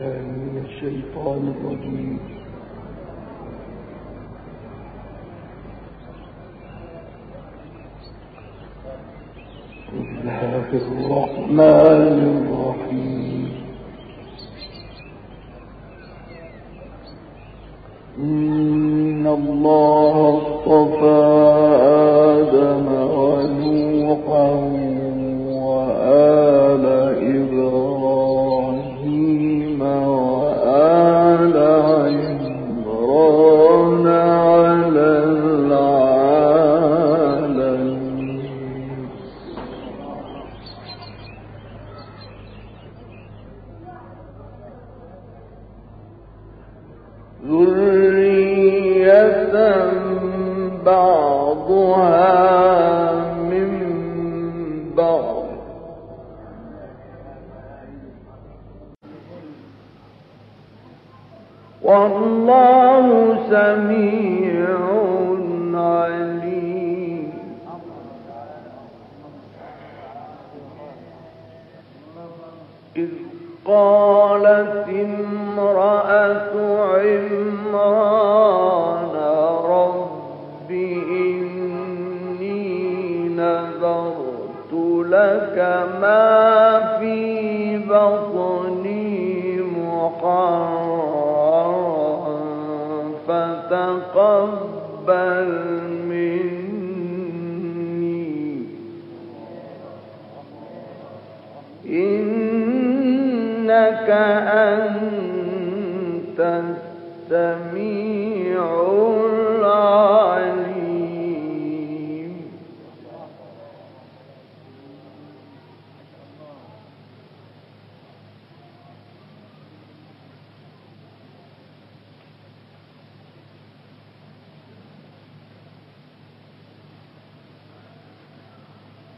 من الشيطان الرجيم. الله الرحمن الرحيم. إن الله أنت السميع العليم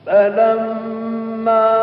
فلما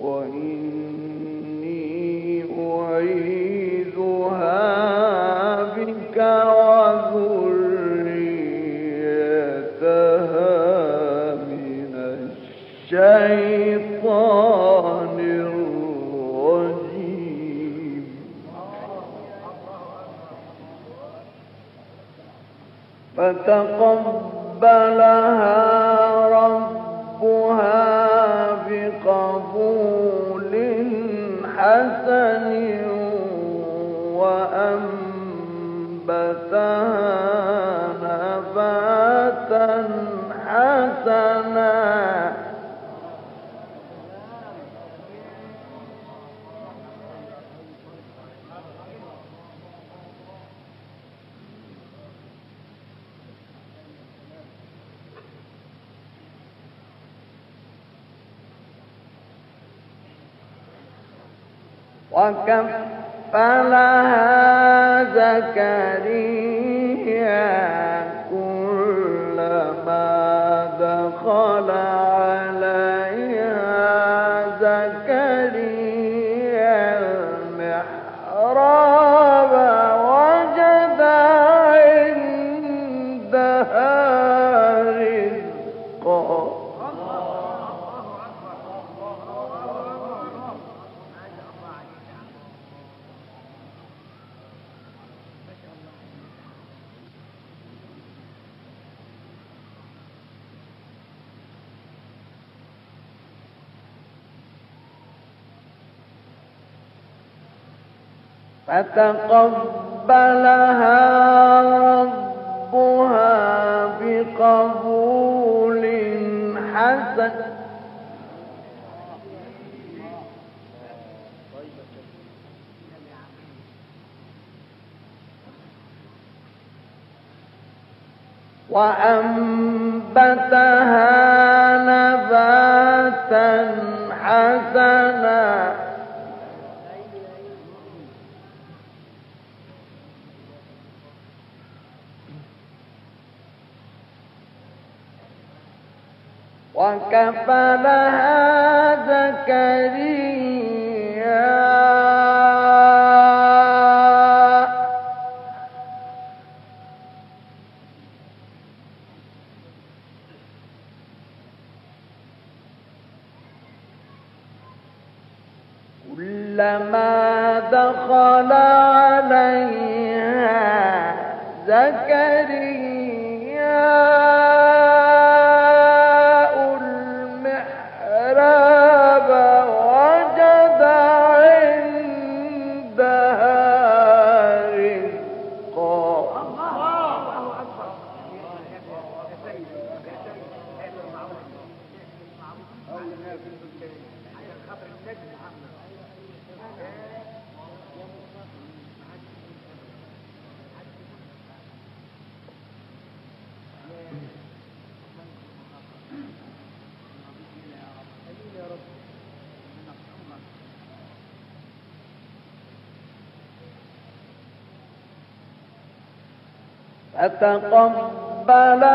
我。ربك فتقبلها ربها بقبول حسن. وأنبتها نباتا حسنا وكفلها زكريا. أتقبلها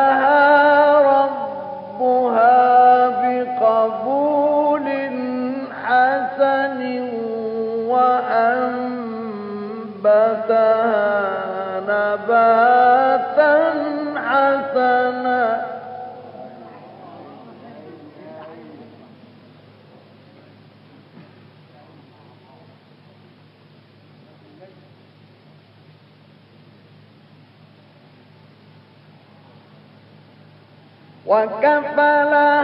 我干饭了。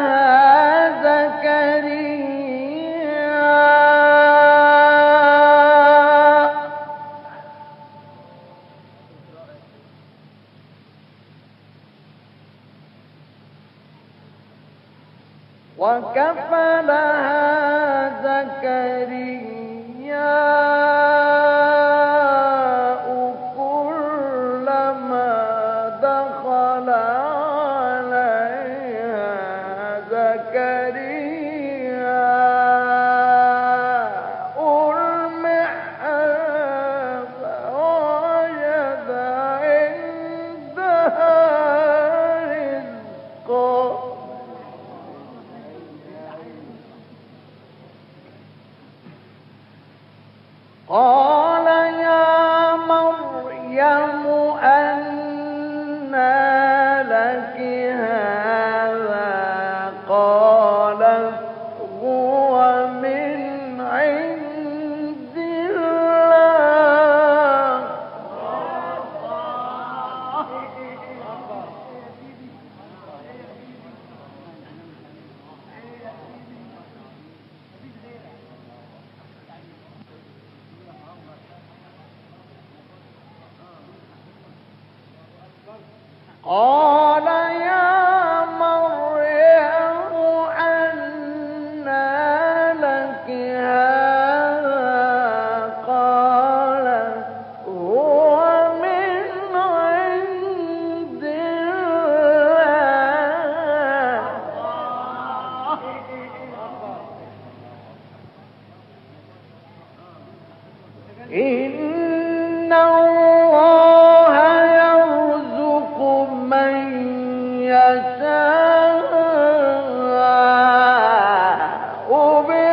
أبي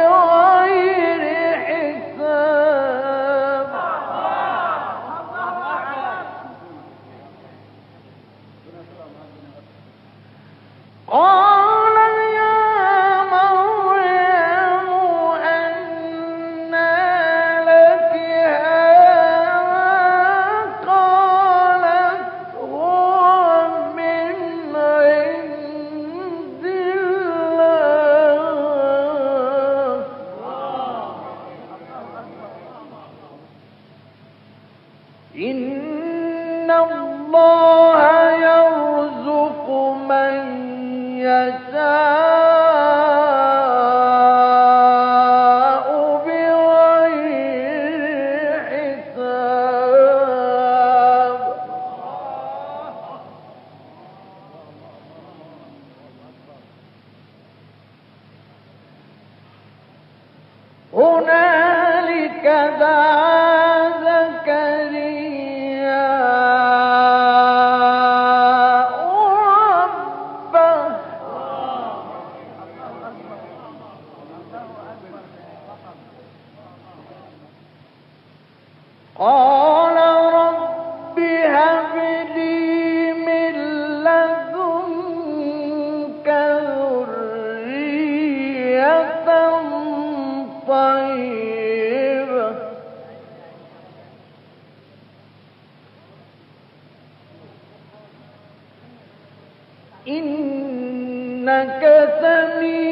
إنك سميع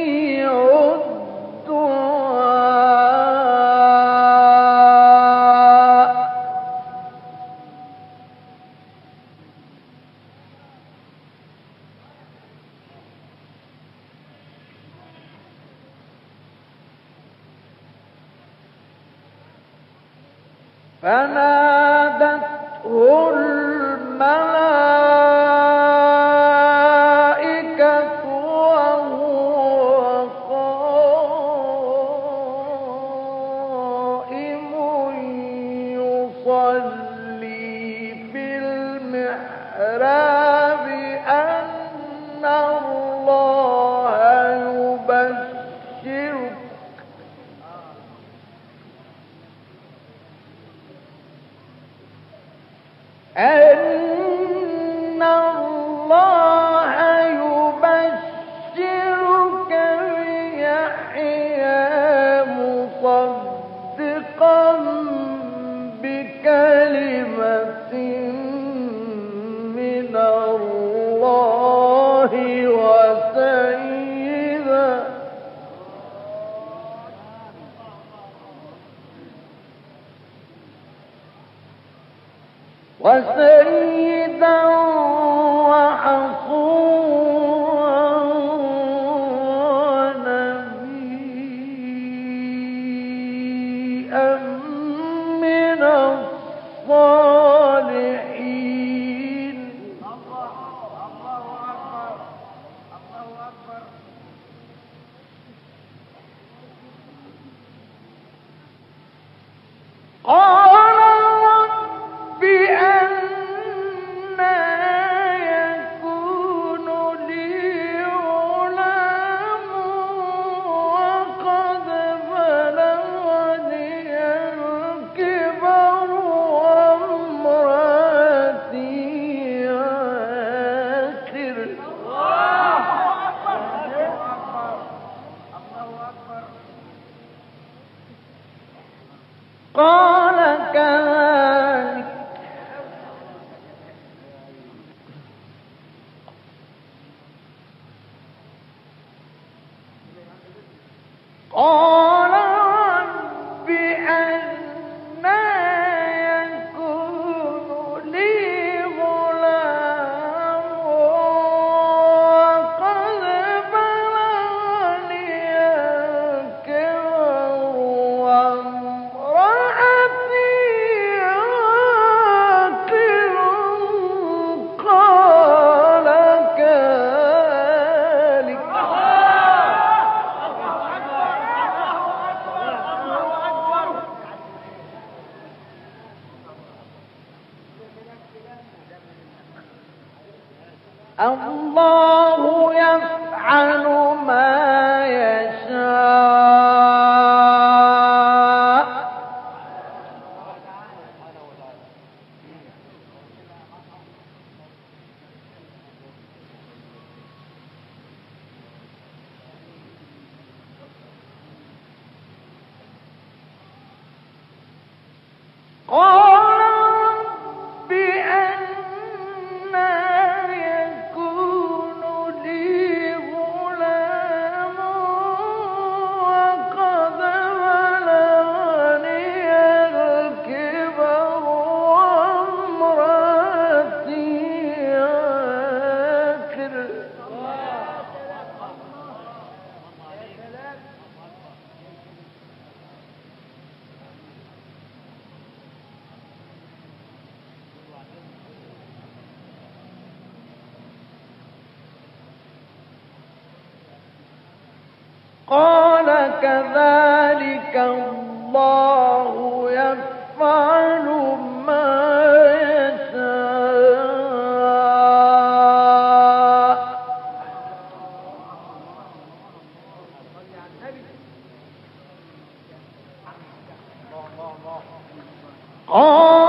all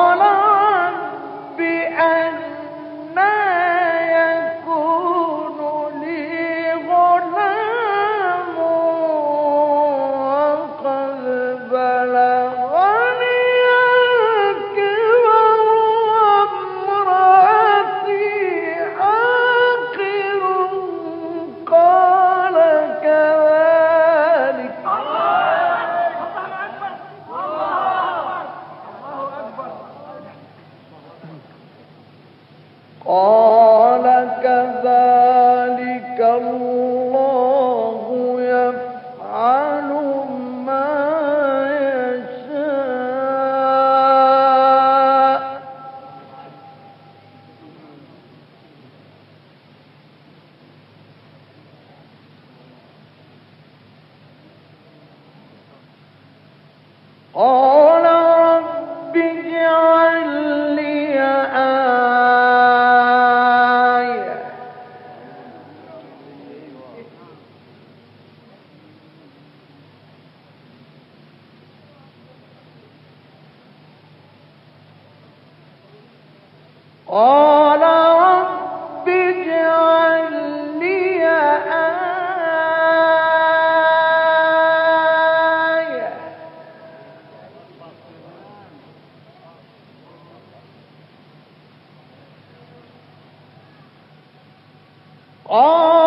all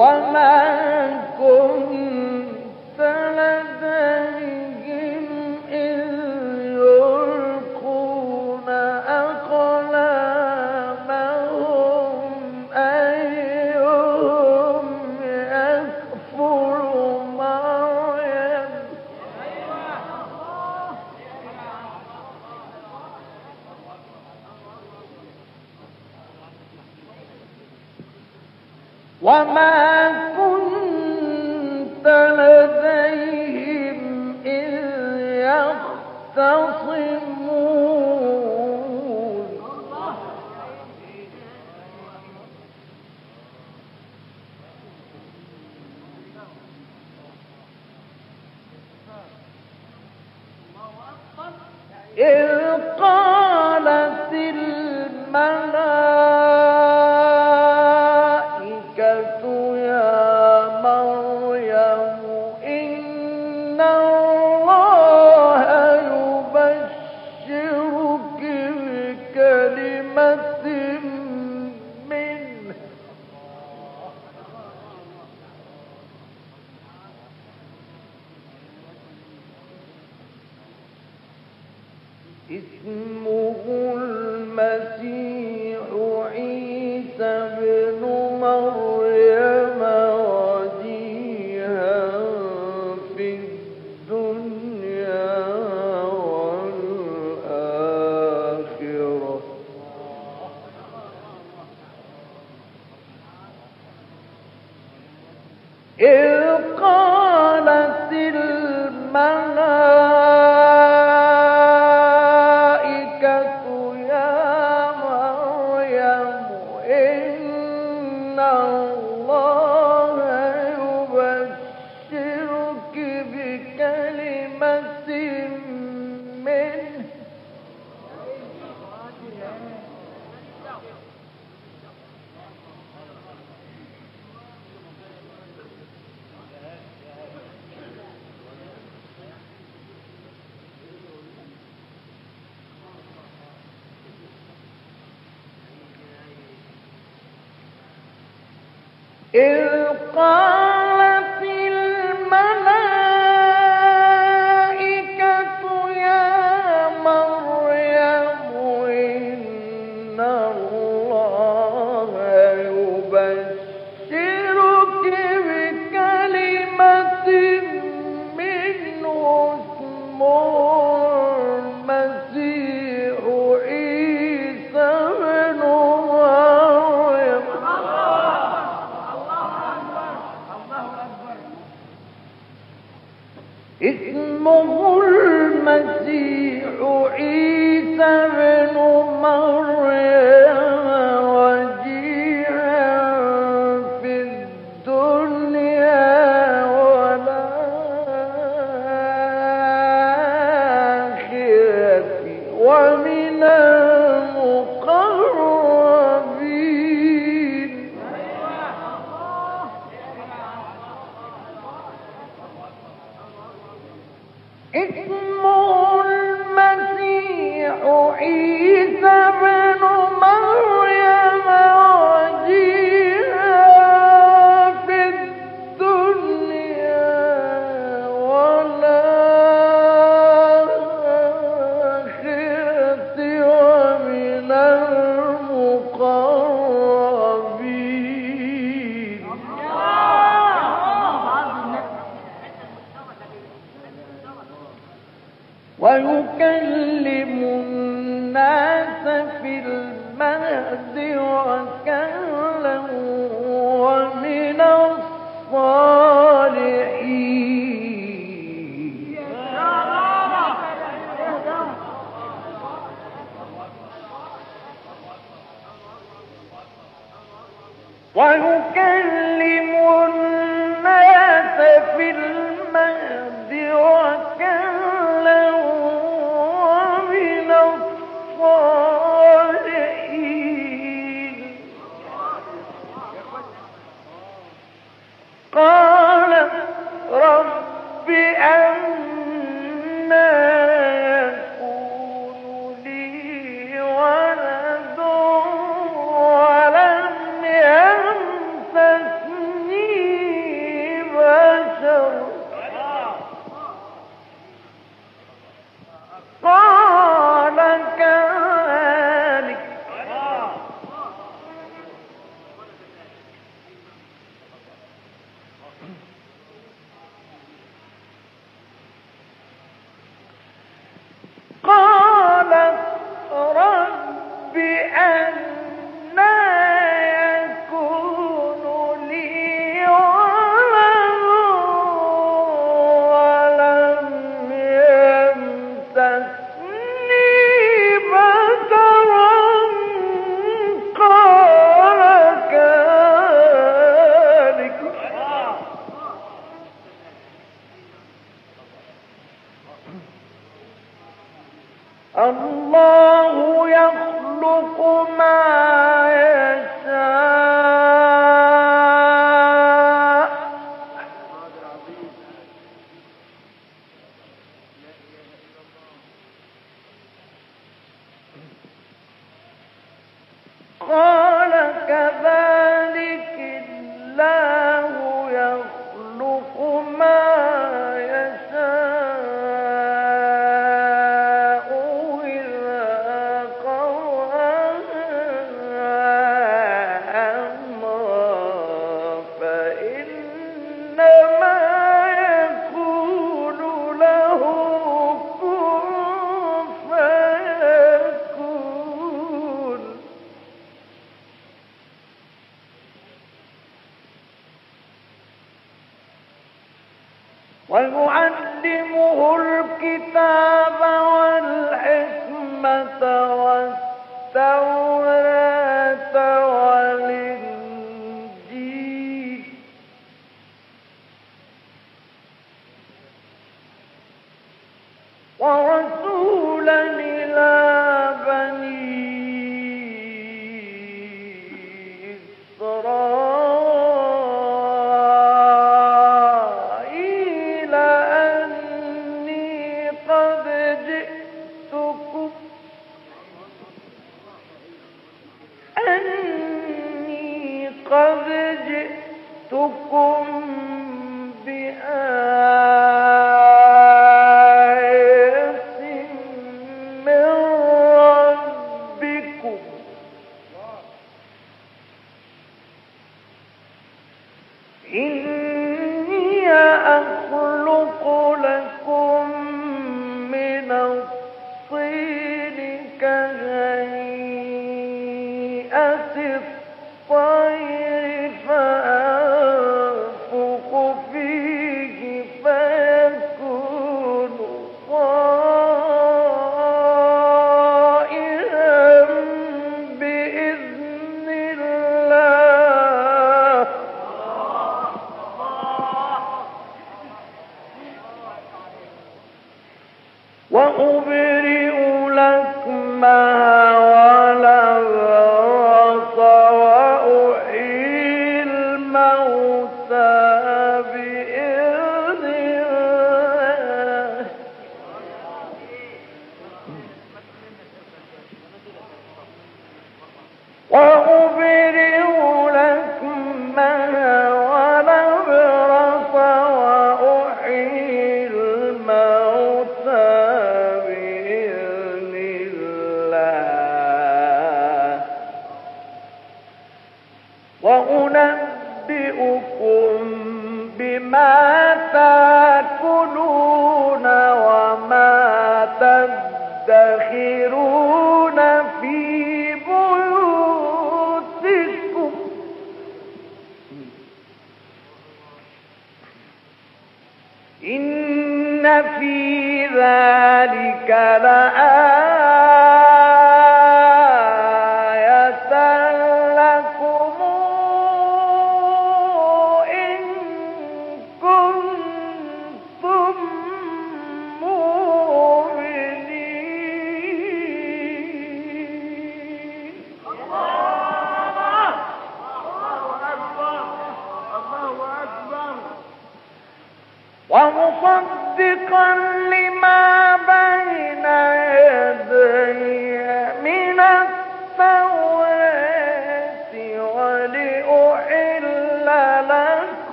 وما كنت لديهم قد جئتكم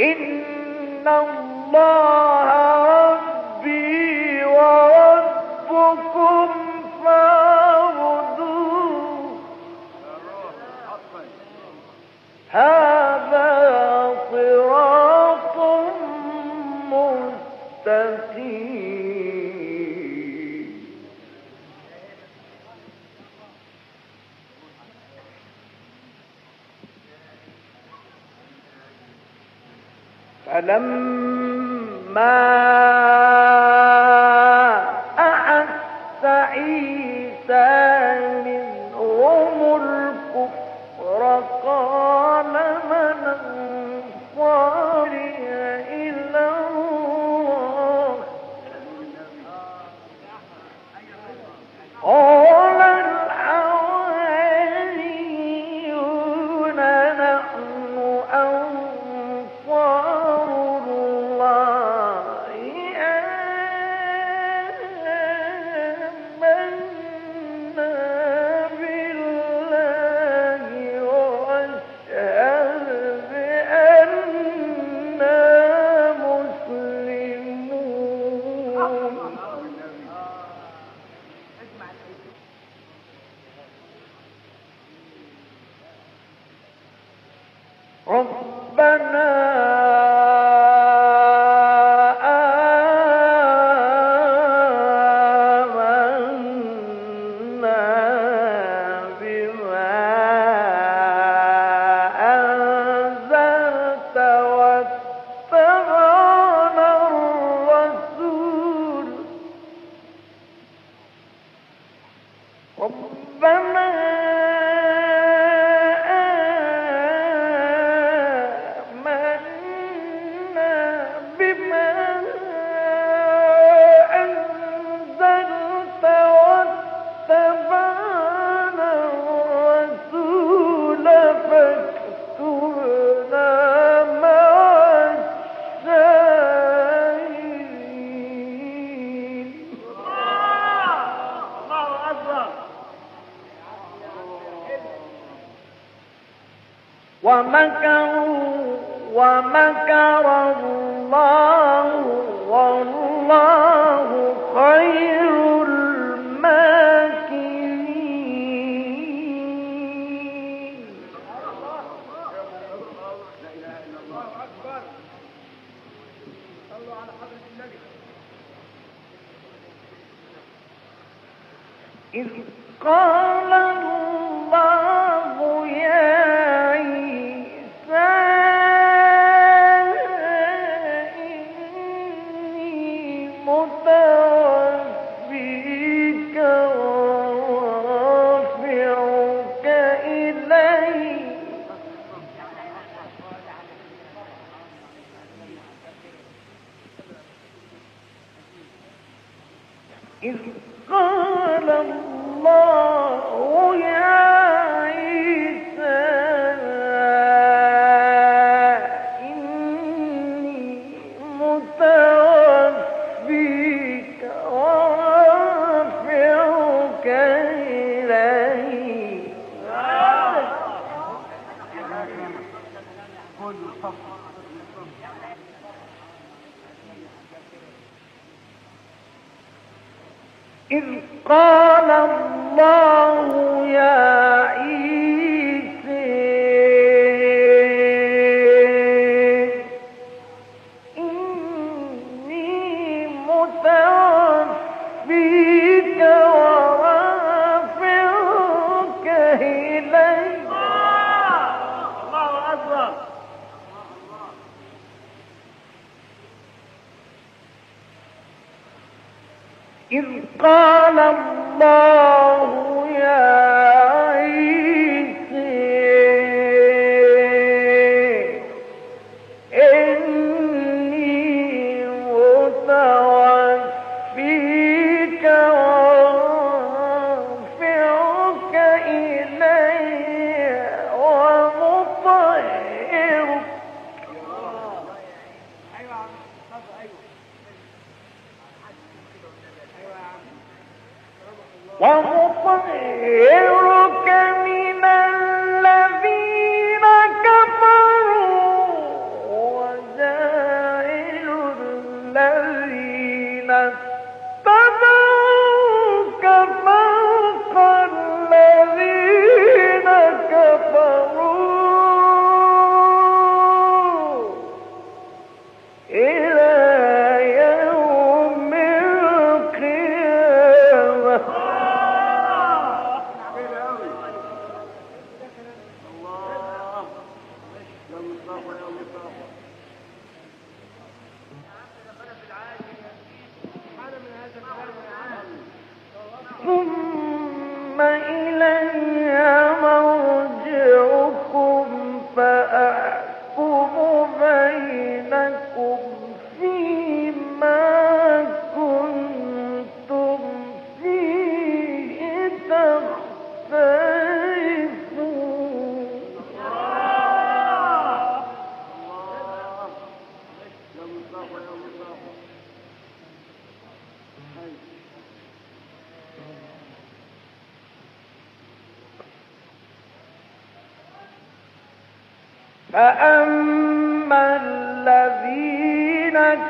إن الله money.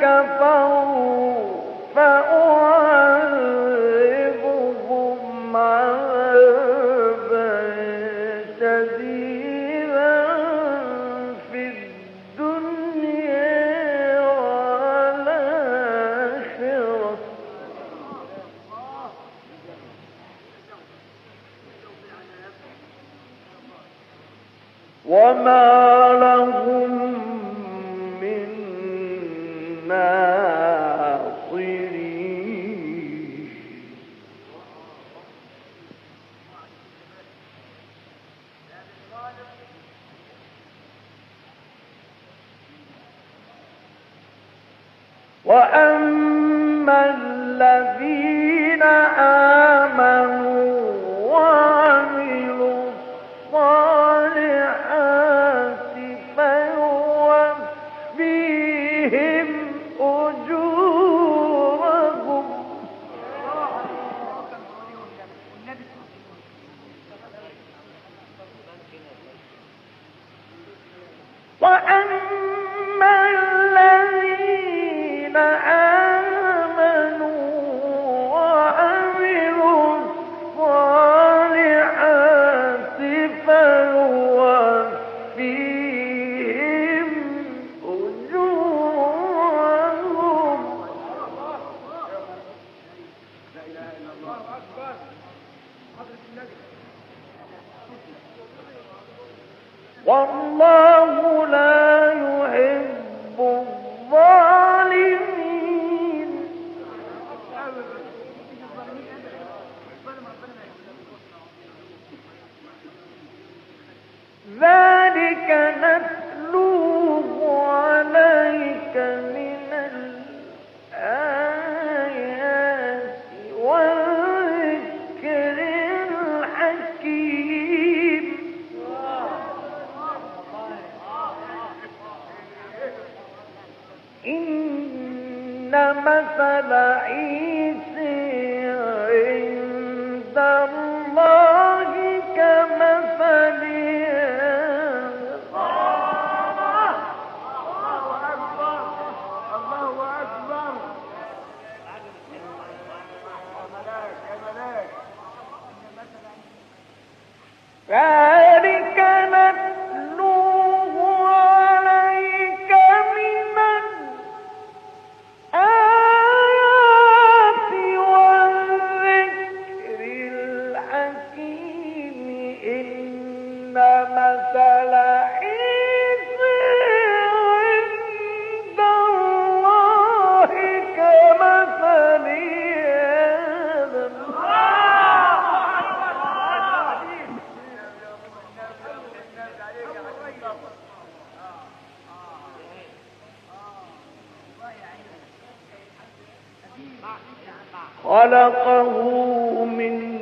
كفروا فأعذبهم والله لا يحب الظالمين. ذلك خلقه من